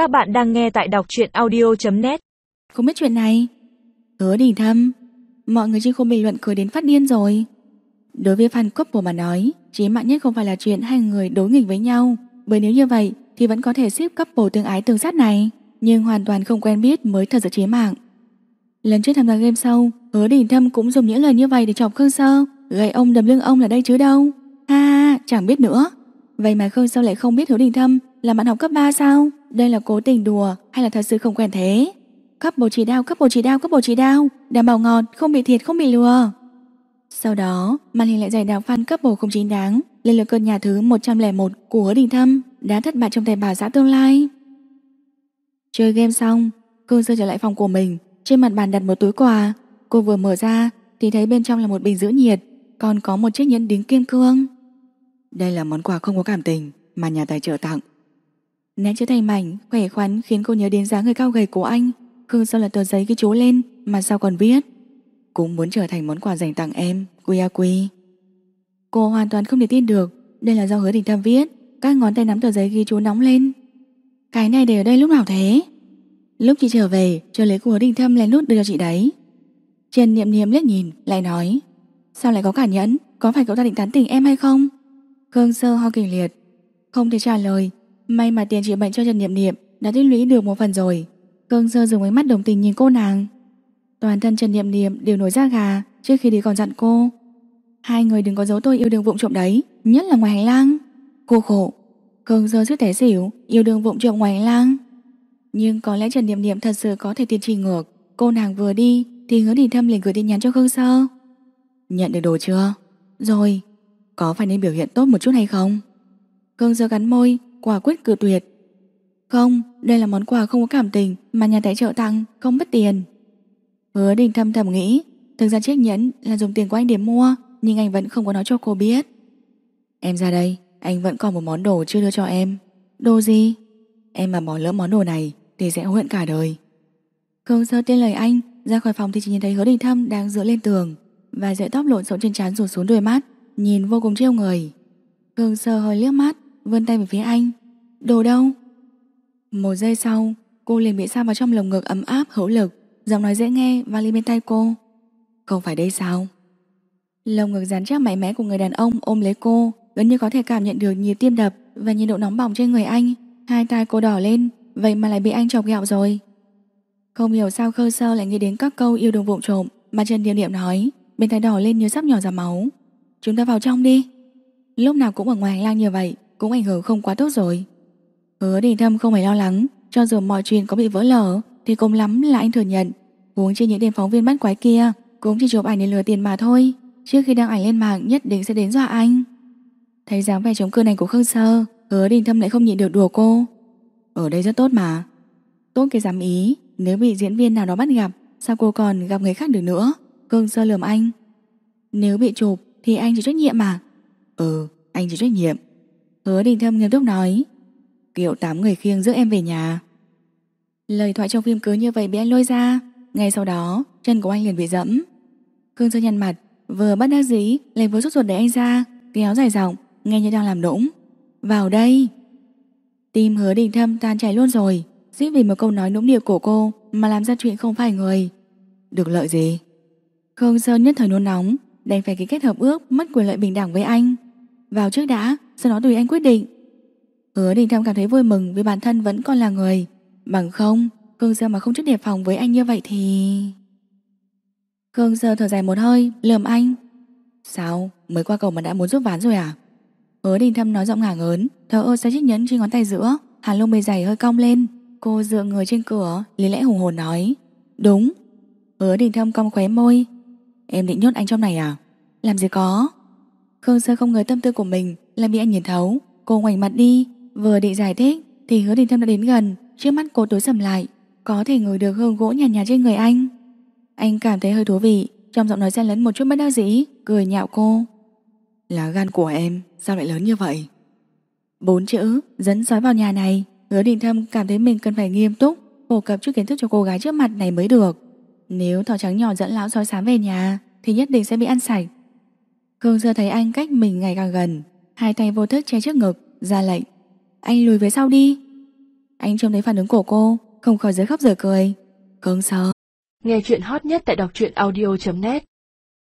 Các bạn đang nghe tại đọc truyện audio.net Không biết chuyện này. Hứa đình thâm. Mọi người trên khu bình luận cười đến phát điên rồi. Đối với fan couple mà nói, Chí mạng nhất không phải là chuyện hai người đối nghịch với nhau. Bởi nếu như vậy, Thì vẫn có thể ship couple tương ái tương sát này. Nhưng hoàn toàn không quen biết mới thật sự chí mạng. Lần trước tham gia game sau Hứa đình thâm cũng dùng những lời như vậy để chọc Khương Sơ. Gậy ông đầm lưng ông là đây chứ đâu. Ha, chẳng biết nữa. Vậy mà Khương Sơ lại không biết Hứa đình thâm là bạn học cấp 3 sao? Đây là cố tình đùa hay là thật sự không quen thế? Cấp bồ chỉ đao, cấp bồ chỉ đao, cấp bồ chỉ đao. Đảm bảo ngọt, không bị thiệt, không bị lừa. Sau đó màn hình lại giải đạo fan cấp bồ không chính đáng. Lên lượt cơn nhà thứ 101 của Hứa Đình Thâm. Đã thất bại trong tay bà xã tương lai. Chơi game xong Cương Sơ trở lại phòng của mình. Trên mặt bàn đặt một túi quà. Cô vừa mở ra thì thấy bên trong là một bình giữ nhiệt. Còn có một chiếc nhẫn đính kim cương. Đây là món quà không có cảm tình Mà nhà tài trợ tặng. Nét chữ thành mảnh, khỏe khoắn khiến cô nhớ đến dáng người cao gầy của anh. Khương Sơ là tờ giấy ghi chú lên Mà sao còn viết? Cũng muốn trở thành món quà dành tặng em Quy a quy. Cô hoàn toàn không thể tin được Đây là do hứa đình thâm viết Các ngón tay nắm tờ giấy ghi chú nóng lên. Cái này để ở đây lúc nào thế? Lúc chị trở về trợ lấy của hứa đình thâm lén lút đưa cho chị đấy. Trần niệm niệm liếc nhìn Lại nói Sao lại có cả nhẫn? Có phải cậu ta định tán tỉnh em hay không? Khương Sơ ho kịch liệt Không thể trả lời. May mà tiền trị bệnh cho Trần Niệm Niệm Đã tích lũy được một phần rồi. Khương Sơ dùng ánh mắt đồng tình nhìn cô nàng. Toàn thân Trần Niệm Niệm đều nổi da gà Trước khi đi còn dặn cô. Hai người đừng có giấu tôi yêu đương vụng trộm đấy Nhất là ngoài hành lang. Cô khổ. Khương Sơ suýt té xỉu Yêu đương vụng trộm ngoài hành lang. Nhưng có lẽ Trần Niệm Niệm thật sự có thể tiên trì ngược. Cô nàng vừa đi Thì hứa đình thâm liền gửi tin nhắn cho Khương Sơ. Nhận được đồ chưa? Rồi. Có phải nên biểu hiện tốt một chút hay không? Khương Sơ cắn môi Quả quyết cự tuyệt. Không, đây là món quà không có cảm tình Mà nhà tài trợ tặng, không mất tiền. Hứa đình thâm thầm nghĩ Thực ra chiếc nhẫn là dùng tiền của anh để mua Nhưng anh vẫn không có nói cho cô biết. Em ra đây Anh vẫn còn một món đồ chưa đưa cho em. Đồ gì? Em mà bỏ lỡ món đồ này Thì sẽ hối hận cả đời. Không sơ tên lời anh Ra khỏi phòng thì chỉ nhìn thấy hứa đình thâm đang dựa lên tường Và sợi tóc lộn xộn trên trán rủ xuống đôi mắt Nhìn vô cùng trêu người. Khương sơ hơi liếc mắt vươn tay về phía anh. Đồ đâu? Một giây sau, Cô liền bị sao vào trong lồng ngực ấm áp, hữu lực, Giọng nói dễ nghe và lên bên tay cô. Không phải đây sao? Lồng ngực rắn chắc mạnh mẽ của người đàn ông ôm lấy cô, Gần như có thể cảm nhận được nhịp tim đập Và nhiệt độ nóng bỏng trên người anh. Hai tay cô đỏ lên, Vậy mà lại bị anh chọc ghẹo rồi. Không hiểu sao khơ sơ lại nghĩ đến các câu yêu đương vụng trộm Mà Trần Điềm Điệm nói, Bên tay đỏ lên như sắp nhỏ ra máu. Chúng ta vào trong đi. Lúc nào cũng ở ngoài hành lang như vậy cũng ảnh hưởng không quá tốt rồi. Hứa đình thâm không phải lo lắng, Cho dù mọi chuyện có bị vỡ lở, Thì cũng lắm là anh thừa nhận. Huống chi những tên phóng viên bắt quái kia, Cũng chỉ chụp ảnh để lừa tiền mà thôi Trước khi đăng ảnh lên mạng nhất định sẽ đến dọa anh. Thấy dáng vẻ chống cự này của Khương Sơ, Hứa đình thâm lại không nhịn được đùa cô. Ở đây rất tốt mà. Tốt cái dám ý, Nếu bị diễn viên nào đó bắt gặp, Sao cô còn gặp người khác được nữa? Khương Sơ lườm anh. Nếu bị chụp thì anh chịu trách nhiệm mà. Ừ anh chịu trách nhiệm. Hứa đình thâm nghiêm túc nói. Kiểu tám người khiêng giữa em về nhà. Lời thoại trong phim cứ như vậy bị anh lôi ra. Ngay sau đó, Chân của anh liền bị dẫm. Khương Sơ nhăn mặt, Vừa bắt đắc dĩ Lại vừa rút ruột để anh ra, Kéo dài giọng, Nghe như đang làm đũng Vào đây. Tim hứa đình thâm tan chảy luôn rồi Dĩ vì một câu nói nũng điệu của cô Mà làm ra chuyện không phải người. Được lợi gì? Khương Sơn nhất thời nôn nóng, Đành phải ký kết hợp ước mất quyền lợi bình đẳng với anh. Vào trước đã sau đó tùy anh quyết định. Hứa đình thâm cảm thấy vui mừng vì bản thân vẫn còn là người. Bằng không, Khương Sơ mà không chút đề phòng với anh như vậy thì Khương Sơ thở dài một hơi, Lườm anh. Sao? Mới qua cầu mà đã muốn giúp ván rồi à? Hứa đình thâm nói giọng ngả ngớn Thở ơ sẽ chiếc nhẫn trên ngón tay giữa. Hàn lông bề dày hơi cong lên. Cô dựa người trên cửa, Lý lẽ hùng hồn nói. Đúng. Hứa đình thâm cong khóe môi. Em định nhốt anh trong này à? Làm gì có? Khương Sơ không ngờ tâm tư của mình là bị anh nhìn thấu Cô ngoảnh mặt đi Vừa định giải thích Thì hứa đình thâm đã đến gần Trước mắt cô tối sầm lại Có thể ngửi được hương gỗ nhàn nhạt, trên người anh. Anh cảm thấy hơi thú vị Trong giọng nói xen lẫn một chút bất đắc dĩ Cười nhạo cô. Lá gan của em sao lại lớn như vậy? Bốn chữ dẫn sói vào nhà này Hứa đình thâm cảm thấy mình cần phải nghiêm túc Phổ cập chút kiến thức cho cô gái trước mặt này mới được. Nếu thỏ trắng nhỏ dẫn lão sói xám về nhà Thì nhất định sẽ bị ăn sạch. Khương Sơ thấy anh cách mình ngày càng gần Hai tay vô thức che trước ngực, Ra lệnh. Anh lùi về sau đi. Anh trông thấy phản ứng của cô, Không khỏi giờ khóc giờ cười. Cứng sợ Nghe chuyện hot nhất tại đọc truyện audio.net